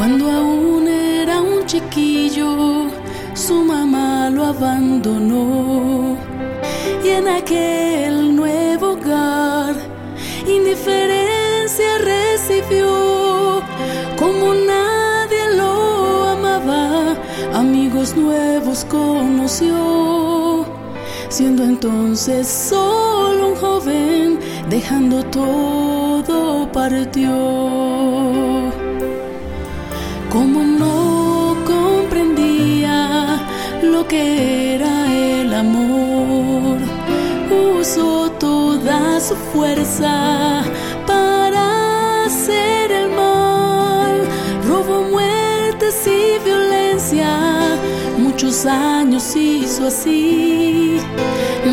Cuando aún era un chiquillo, su mamá lo abandonó. Y en aquel nuevo hogar, indiferencia recibió. Como nadie lo amaba, amigos nuevos conoció. Siendo entonces solo un joven, dejando todo partió. Como no comprendía lo que era el amor, usó toda su fuerza para hacer el mal. Robó muertes y violencia, muchos años hizo así.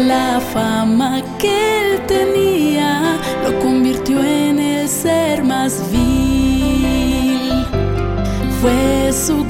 La fama que él tenía lo convirtió en el ser más vil. Fue su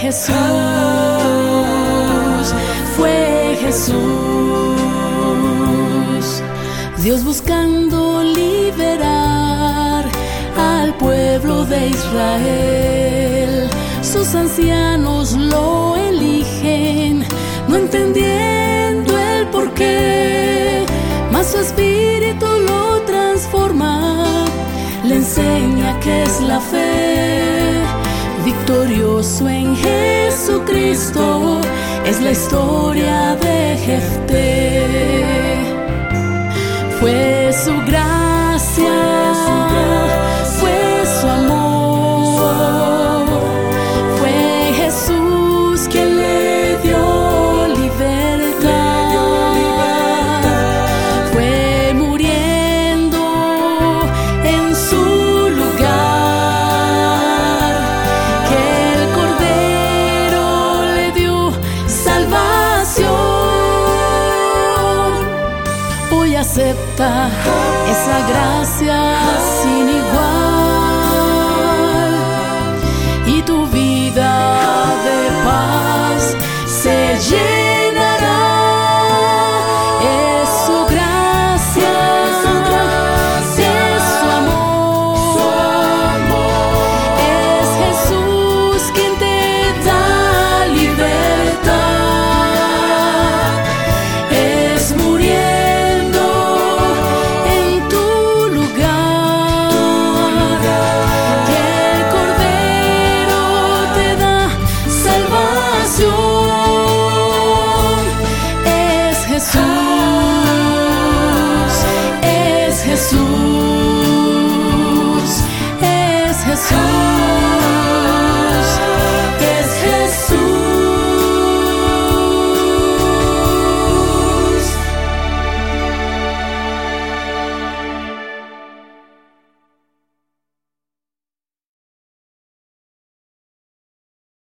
Jesús, fue Jesús. Dios buscando liberar al pueblo de Israel. Sus ancianos lo eligen, no entendiendo el porqué, mas su espíritu lo transforma, le enseña que es la fe. Victorioso en Jesucristo es la historia de Jefté. Fue Essa esa gracia sin igual. Jesus.